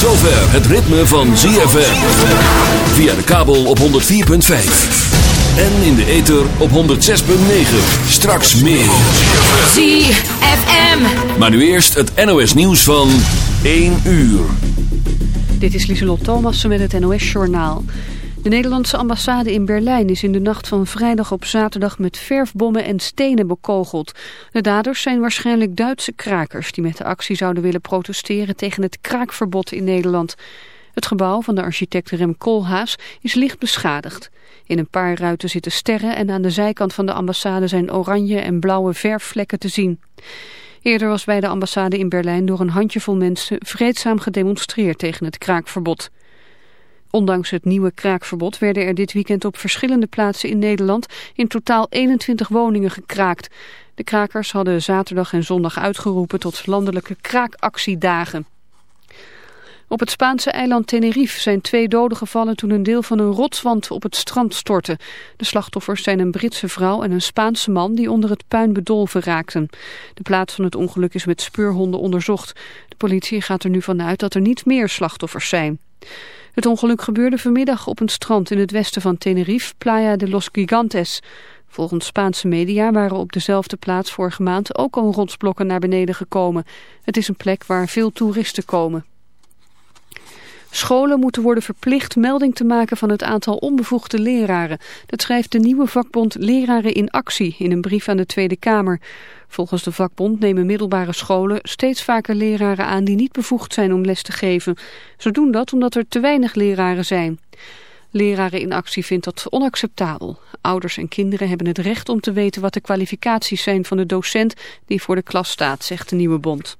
zover het ritme van ZFM. Via de kabel op 104.5. En in de ether op 106.9. Straks meer. ZFM. Maar nu eerst het NOS nieuws van 1 uur. Dit is Lieselot Thomassen met het NOS-journaal. De Nederlandse ambassade in Berlijn is in de nacht van vrijdag op zaterdag met verfbommen en stenen bekogeld. De daders zijn waarschijnlijk Duitse krakers die met de actie zouden willen protesteren tegen het kraakverbod in Nederland. Het gebouw van de architect Rem Koolhaas is licht beschadigd. In een paar ruiten zitten sterren en aan de zijkant van de ambassade zijn oranje en blauwe verfvlekken te zien. Eerder was bij de ambassade in Berlijn door een handjevol mensen vreedzaam gedemonstreerd tegen het kraakverbod. Ondanks het nieuwe kraakverbod werden er dit weekend op verschillende plaatsen in Nederland in totaal 21 woningen gekraakt. De krakers hadden zaterdag en zondag uitgeroepen tot landelijke kraakactiedagen. Op het Spaanse eiland Tenerife zijn twee doden gevallen toen een deel van een rotswand op het strand stortte. De slachtoffers zijn een Britse vrouw en een Spaanse man die onder het puin bedolven raakten. De plaats van het ongeluk is met speurhonden onderzocht. De politie gaat er nu vanuit dat er niet meer slachtoffers zijn. Het ongeluk gebeurde vanmiddag op een strand in het westen van Tenerife, Playa de los Gigantes. Volgens Spaanse media waren op dezelfde plaats vorige maand ook al rotsblokken naar beneden gekomen. Het is een plek waar veel toeristen komen. Scholen moeten worden verplicht melding te maken van het aantal onbevoegde leraren. Dat schrijft de nieuwe vakbond Leraren in Actie in een brief aan de Tweede Kamer. Volgens de vakbond nemen middelbare scholen steeds vaker leraren aan die niet bevoegd zijn om les te geven. Ze doen dat omdat er te weinig leraren zijn. Leraren in Actie vindt dat onacceptabel. Ouders en kinderen hebben het recht om te weten wat de kwalificaties zijn van de docent die voor de klas staat, zegt de nieuwe bond.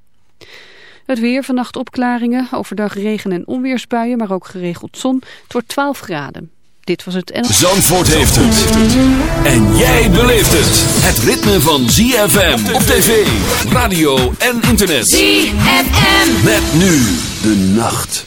Het weer, vannacht opklaringen, overdag regen- en onweersbuien, maar ook geregeld zon. Het wordt 12 graden. Dit was het... En... Zandvoort heeft het. En jij beleeft het. Het ritme van ZFM op tv, radio en internet. ZFM. Met nu de nacht.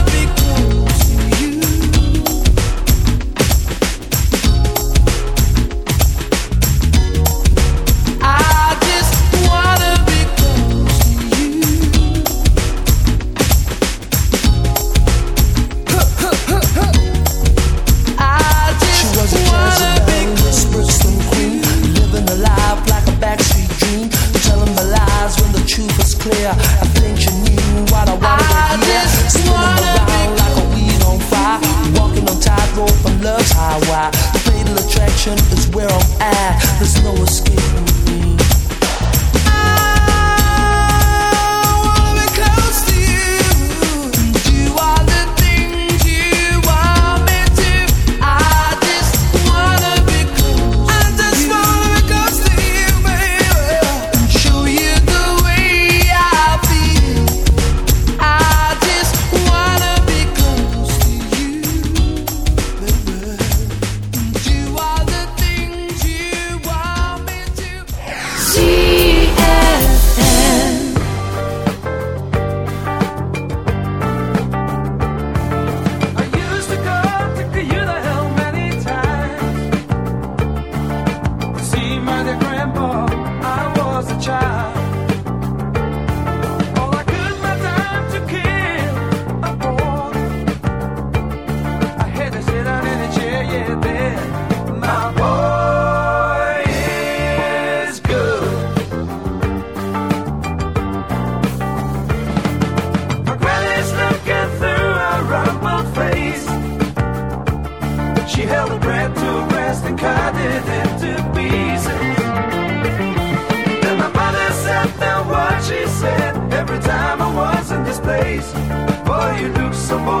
Boy, you do some more.